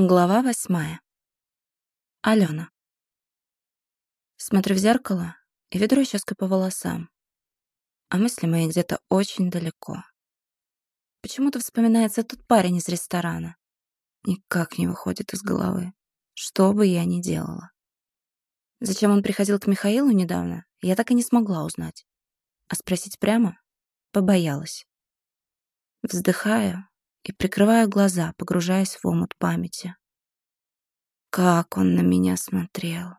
Глава восьмая. Алена. Смотрю в зеркало и ведро щеской по волосам. А мысли мои где-то очень далеко. Почему-то вспоминается тот парень из ресторана. Никак не выходит из головы. Что бы я ни делала. Зачем он приходил к Михаилу недавно, я так и не смогла узнать. А спросить прямо побоялась. Вздыхаю и прикрываю глаза, погружаясь в омут памяти. Как он на меня смотрел.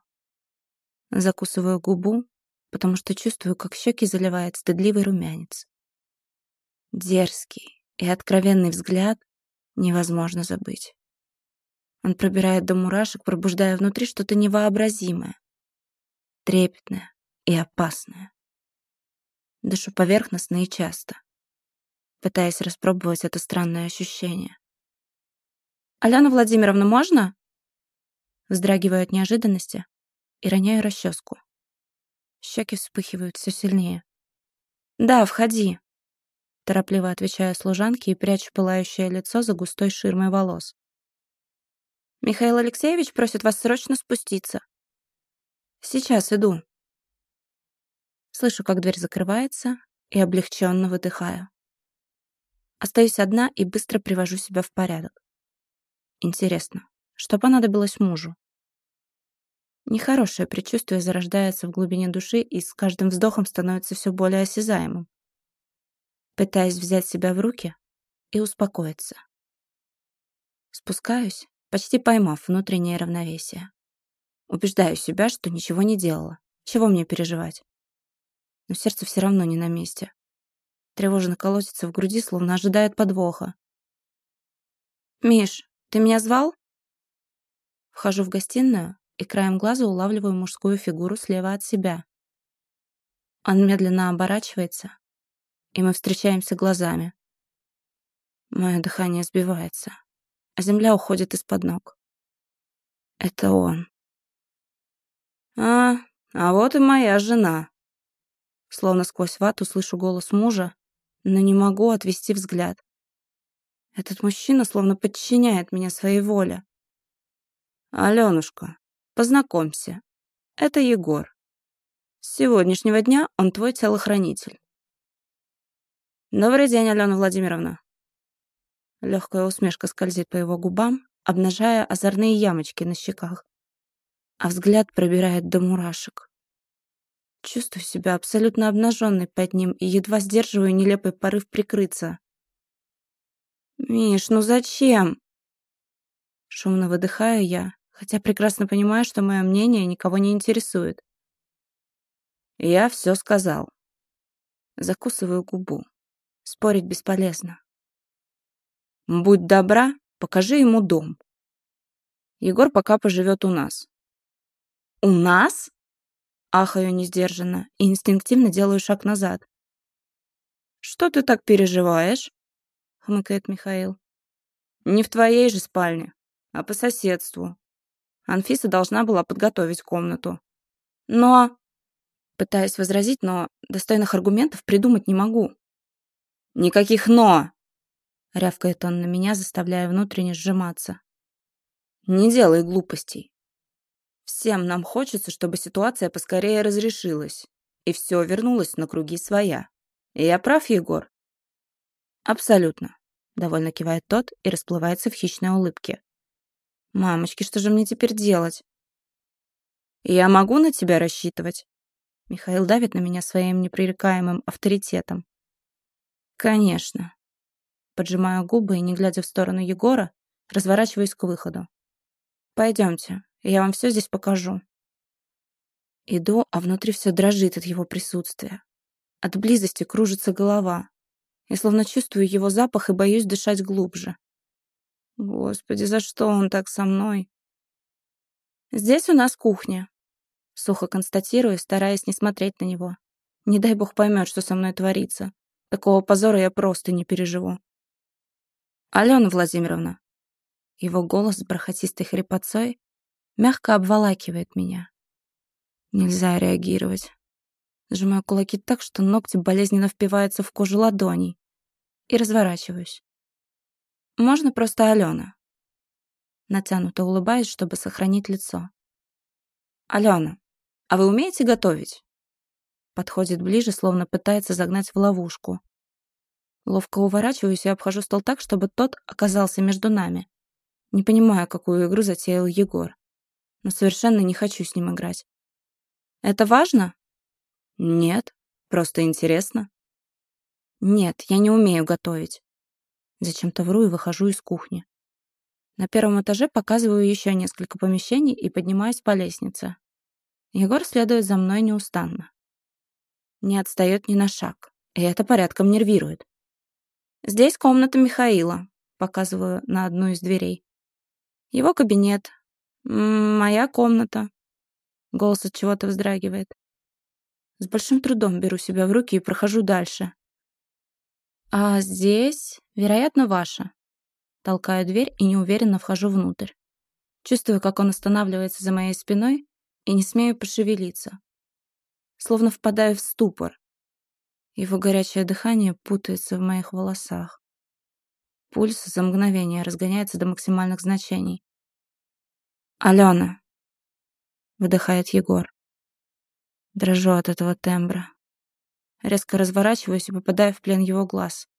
Закусываю губу, потому что чувствую, как щеки заливает стыдливый румянец. Дерзкий и откровенный взгляд невозможно забыть. Он пробирает до мурашек, пробуждая внутри что-то невообразимое, трепетное и опасное. Дышу поверхностно и часто пытаясь распробовать это странное ощущение. «Алена Владимировна, можно?» Вздрагиваю от неожиданности и роняю расческу. Щеки вспыхивают все сильнее. «Да, входи», — торопливо отвечаю служанке и прячу пылающее лицо за густой ширмой волос. «Михаил Алексеевич просит вас срочно спуститься». «Сейчас иду». Слышу, как дверь закрывается, и облегченно выдыхаю. Остаюсь одна и быстро привожу себя в порядок. Интересно, что понадобилось мужу? Нехорошее предчувствие зарождается в глубине души и с каждым вздохом становится все более осязаемым. Пытаясь взять себя в руки и успокоиться. Спускаюсь, почти поймав внутреннее равновесие. Убеждаю себя, что ничего не делала. Чего мне переживать? Но сердце все равно не на месте тревожно колотится в груди, словно ожидает подвоха. «Миш, ты меня звал?» Вхожу в гостиную и краем глаза улавливаю мужскую фигуру слева от себя. Он медленно оборачивается, и мы встречаемся глазами. Мое дыхание сбивается, а земля уходит из-под ног. Это он. «А, а вот и моя жена». Словно сквозь вату слышу голос мужа, но не могу отвести взгляд. Этот мужчина словно подчиняет меня своей воле. «Аленушка, познакомься. Это Егор. С сегодняшнего дня он твой телохранитель». «Добрый день, Алена Владимировна». Легкая усмешка скользит по его губам, обнажая озорные ямочки на щеках, а взгляд пробирает до мурашек. Чувствую себя абсолютно обнаженной под ним и едва сдерживаю нелепый порыв прикрыться. «Миш, ну зачем?» Шумно выдыхаю я, хотя прекрасно понимаю, что мое мнение никого не интересует. Я все сказал. Закусываю губу. Спорить бесполезно. Будь добра, покажи ему дом. Егор пока поживет у нас. У нас? Ахаю несдержанно и инстинктивно делаю шаг назад. «Что ты так переживаешь?» — хмыкает Михаил. «Не в твоей же спальне, а по соседству. Анфиса должна была подготовить комнату. Но...» Пытаюсь возразить, но достойных аргументов придумать не могу. «Никаких «но!» — рявкает он на меня, заставляя внутренне сжиматься. «Не делай глупостей. Всем нам хочется, чтобы ситуация поскорее разрешилась, и все вернулось на круги своя. Я прав, Егор? Абсолютно. Довольно кивает тот и расплывается в хищной улыбке. Мамочки, что же мне теперь делать? Я могу на тебя рассчитывать? Михаил давит на меня своим непререкаемым авторитетом. Конечно. Поджимаю губы и, не глядя в сторону Егора, разворачиваюсь к выходу. Пойдемте, я вам все здесь покажу. Иду, а внутри все дрожит от его присутствия. От близости кружится голова. Я словно чувствую его запах и боюсь дышать глубже. Господи, за что он так со мной? Здесь у нас кухня. Сухо констатирую, стараясь не смотреть на него. Не дай бог поймет, что со мной творится. Такого позора я просто не переживу. Алена Владимировна. Его голос с бархатистой хрипотцой мягко обволакивает меня. Нельзя реагировать. Сжимаю кулаки так, что ногти болезненно впиваются в кожу ладоней. И разворачиваюсь. Можно просто Алена. Натянуто улыбаюсь, чтобы сохранить лицо. «Алена, а вы умеете готовить?» Подходит ближе, словно пытается загнать в ловушку. Ловко уворачиваюсь и обхожу стол так, чтобы тот оказался между нами. Не понимаю, какую игру затеял Егор. Но совершенно не хочу с ним играть. «Это важно?» «Нет, просто интересно». «Нет, я не умею готовить». Зачем-то вру и выхожу из кухни. На первом этаже показываю еще несколько помещений и поднимаюсь по лестнице. Егор следует за мной неустанно. Не отстает ни на шаг, и это порядком нервирует. «Здесь комната Михаила», — показываю на одну из дверей. «Его кабинет. Моя комната». Голос от чего-то вздрагивает. С большим трудом беру себя в руки и прохожу дальше. «А здесь, вероятно, ваша». Толкаю дверь и неуверенно вхожу внутрь. Чувствую, как он останавливается за моей спиной и не смею пошевелиться. Словно впадаю в ступор. Его горячее дыхание путается в моих волосах. Пульс за мгновение разгоняется до максимальных значений. «Алена!» — выдыхает Егор. Дрожу от этого тембра. Резко разворачиваюсь и попадаю в плен его глаз.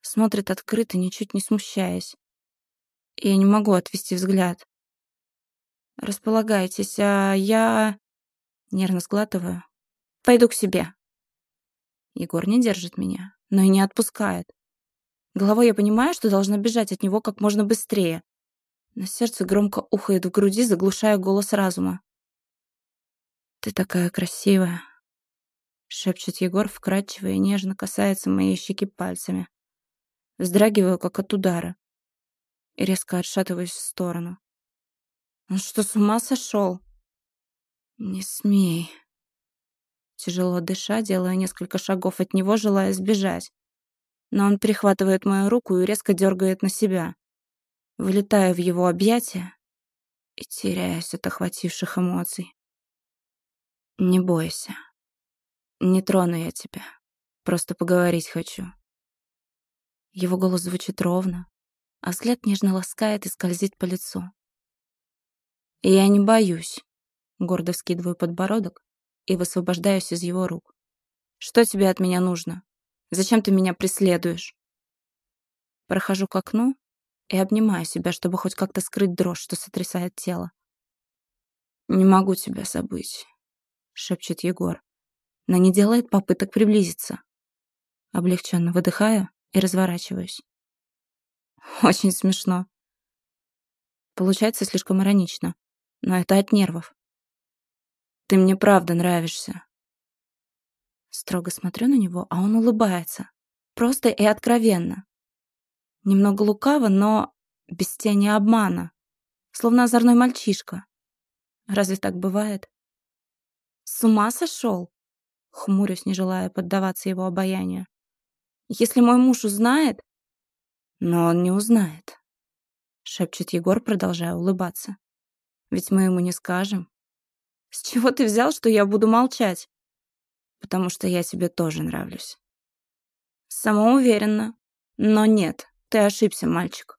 Смотрит открыто, ничуть не смущаясь. И я не могу отвести взгляд. «Располагайтесь, а я...» Нервно сглатываю. «Пойду к себе». Егор не держит меня, но и не отпускает. Головой я понимаю, что должна бежать от него как можно быстрее. Но сердце громко ухает в груди, заглушая голос разума. «Ты такая красивая», — шепчет Егор вкрадчиво и нежно касается моей щеки пальцами. Вздрагиваю, как от удара. И резко отшатываюсь в сторону. Он что, с ума сошел? Не смей. Тяжело дыша, делаю несколько шагов от него, желая сбежать. Но он перехватывает мою руку и резко дергает на себя. Вылетаю в его объятия и теряюсь от охвативших эмоций. Не бойся. Не трону я тебя. Просто поговорить хочу. Его голос звучит ровно, а взгляд нежно ласкает и скользит по лицу. «Я не боюсь», — гордо вскидываю подбородок и высвобождаюсь из его рук. «Что тебе от меня нужно? Зачем ты меня преследуешь?» Прохожу к окну и обнимаю себя, чтобы хоть как-то скрыть дрожь, что сотрясает тело. «Не могу тебя забыть», — шепчет Егор, но не делает попыток приблизиться. Облегченно выдыхаю и разворачиваюсь. Очень смешно. Получается слишком иронично, но это от нервов. Ты мне правда нравишься. Строго смотрю на него, а он улыбается. Просто и откровенно. Немного лукаво, но без тени обмана. Словно озорной мальчишка. Разве так бывает? С ума сошел? Хмурюсь, не желая поддаваться его обаянию. Если мой муж узнает... Но он не узнает. Шепчет Егор, продолжая улыбаться. Ведь мы ему не скажем. С чего ты взял, что я буду молчать? Потому что я тебе тоже нравлюсь. Самоуверенно. Но нет, ты ошибся, мальчик.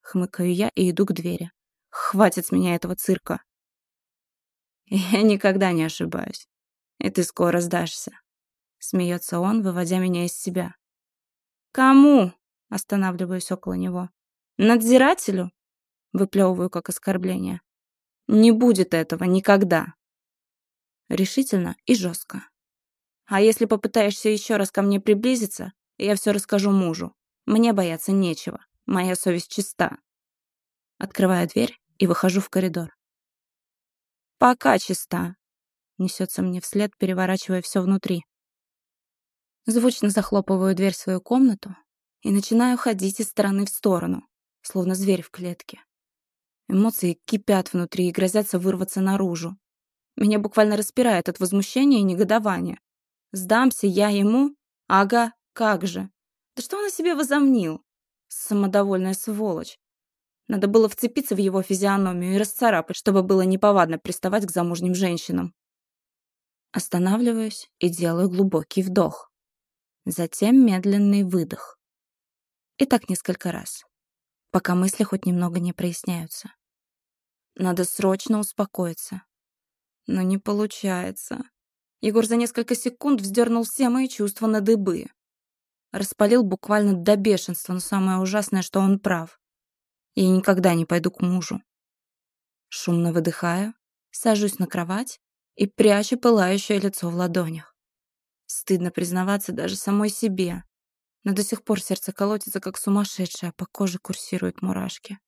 Хмыкаю я и иду к двери. Хватит с меня этого цирка. Я никогда не ошибаюсь. И ты скоро сдашься. Смеется он, выводя меня из себя. «Кому?» — останавливаюсь около него. «Надзирателю?» — выплевываю как оскорбление. «Не будет этого никогда!» Решительно и жестко. «А если попытаешься еще раз ко мне приблизиться, я все расскажу мужу. Мне бояться нечего. Моя совесть чиста». Открываю дверь и выхожу в коридор. «Пока чиста», — несется мне вслед, переворачивая все внутри. Звучно захлопываю дверь в свою комнату и начинаю ходить из стороны в сторону, словно зверь в клетке. Эмоции кипят внутри и грозятся вырваться наружу. Меня буквально распирает от возмущения и негодования. Сдамся я ему? Ага, как же. Да что он о себе возомнил? Самодовольная сволочь. Надо было вцепиться в его физиономию и расцарапать, чтобы было неповадно приставать к замужним женщинам. Останавливаюсь и делаю глубокий вдох. Затем медленный выдох. И так несколько раз. пока мысли хоть немного не проясняются. Надо срочно успокоиться. Но не получается. Егор за несколько секунд вздернул все мои чувства на дыбы. Распалил буквально до бешенства, но самое ужасное, что он прав. Я никогда не пойду к мужу. Шумно выдыхаю, сажусь на кровать и прячу пылающее лицо в ладонях. Стыдно признаваться даже самой себе, но до сих пор сердце колотится, как сумасшедшее, а по коже курсируют мурашки.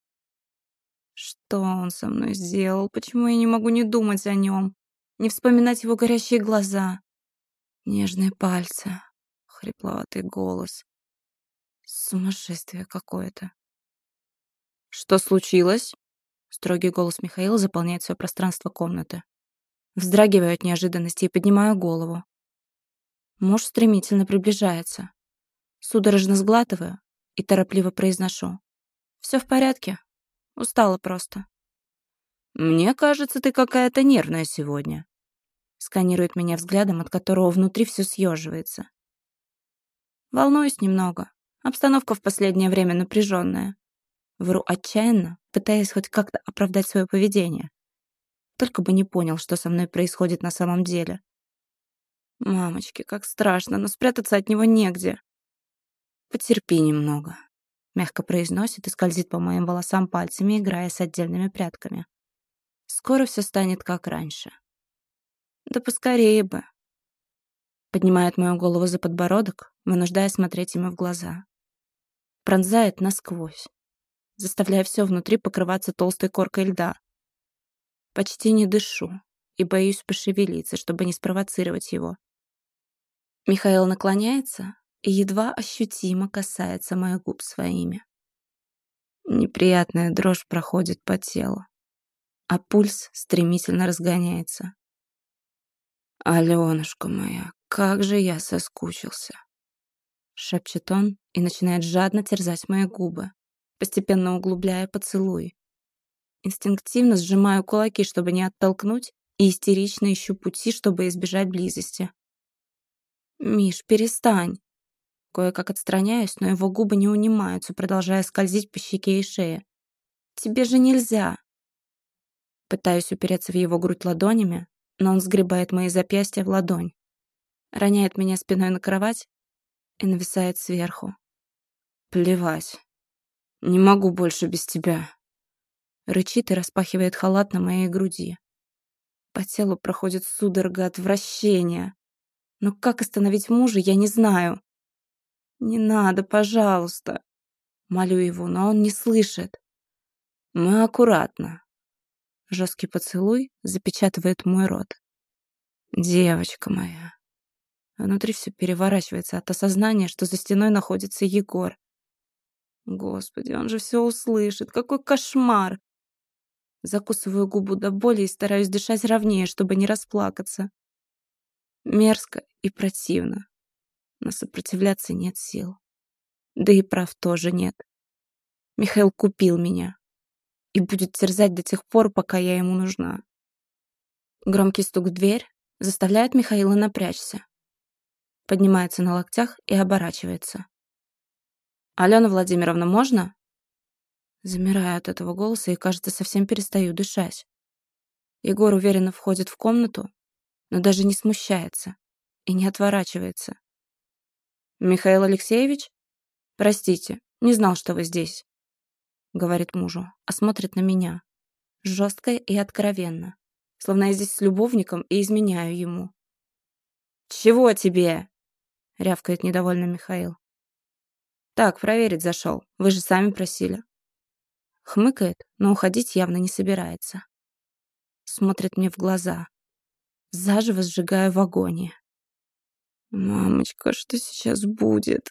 Что он со мной сделал? Почему я не могу не думать о нем? Не вспоминать его горящие глаза? Нежные пальцы, хрипловатый голос. Сумасшествие какое-то. «Что случилось?» Строгий голос Михаила заполняет все пространство комнаты. Вздрагиваю от неожиданности и поднимаю голову. Муж стремительно приближается. Судорожно сглатываю и торопливо произношу. «Все в порядке. Устала просто». «Мне кажется, ты какая-то нервная сегодня», сканирует меня взглядом, от которого внутри все съеживается. Волнуюсь немного. Обстановка в последнее время напряженная. Вру отчаянно, пытаясь хоть как-то оправдать свое поведение. Только бы не понял, что со мной происходит на самом деле. Мамочки, как страшно, но спрятаться от него негде. Потерпи немного. Мягко произносит и скользит по моим волосам пальцами, играя с отдельными прядками. Скоро все станет как раньше. Да поскорее бы. Поднимает мою голову за подбородок, вынуждая смотреть ему в глаза. Пронзает насквозь, заставляя все внутри покрываться толстой коркой льда. Почти не дышу и боюсь пошевелиться, чтобы не спровоцировать его. Михаил наклоняется и едва ощутимо касается моих губ своими. Неприятная дрожь проходит по телу, а пульс стремительно разгоняется. «Аленушка моя, как же я соскучился!» Шепчет он и начинает жадно терзать мои губы, постепенно углубляя поцелуй. Инстинктивно сжимаю кулаки, чтобы не оттолкнуть, и истерично ищу пути, чтобы избежать близости. «Миш, перестань!» Кое-как отстраняюсь, но его губы не унимаются, продолжая скользить по щеке и шее. «Тебе же нельзя!» Пытаюсь упереться в его грудь ладонями, но он сгребает мои запястья в ладонь, роняет меня спиной на кровать и нависает сверху. Плевать. Не могу больше без тебя. Рычит и распахивает халат на моей груди. По телу проходит судорога отвращения. Но как остановить мужа, я не знаю. «Не надо, пожалуйста!» Молю его, но он не слышит. Мы аккуратно. Жесткий поцелуй запечатывает мой рот. Девочка моя. Внутри все переворачивается от осознания, что за стеной находится Егор. Господи, он же все услышит. Какой кошмар! Закусываю губу до боли и стараюсь дышать ровнее, чтобы не расплакаться. Мерзко и противно. Но сопротивляться нет сил. Да и прав тоже нет. Михаил купил меня и будет терзать до тех пор, пока я ему нужна. Громкий стук в дверь заставляет Михаила напрячься. Поднимается на локтях и оборачивается. «Алена Владимировна, можно?» Замираю от этого голоса и, кажется, совсем перестаю дышать. Егор уверенно входит в комнату, но даже не смущается и не отворачивается. «Михаил Алексеевич? Простите, не знал, что вы здесь» говорит мужу, а смотрит на меня. Жестко и откровенно. Словно я здесь с любовником и изменяю ему. «Чего тебе?» — рявкает недовольно Михаил. «Так, проверить зашел. Вы же сами просили». Хмыкает, но уходить явно не собирается. Смотрит мне в глаза. Заживо сжигаю в агонии. «Мамочка, что сейчас будет?»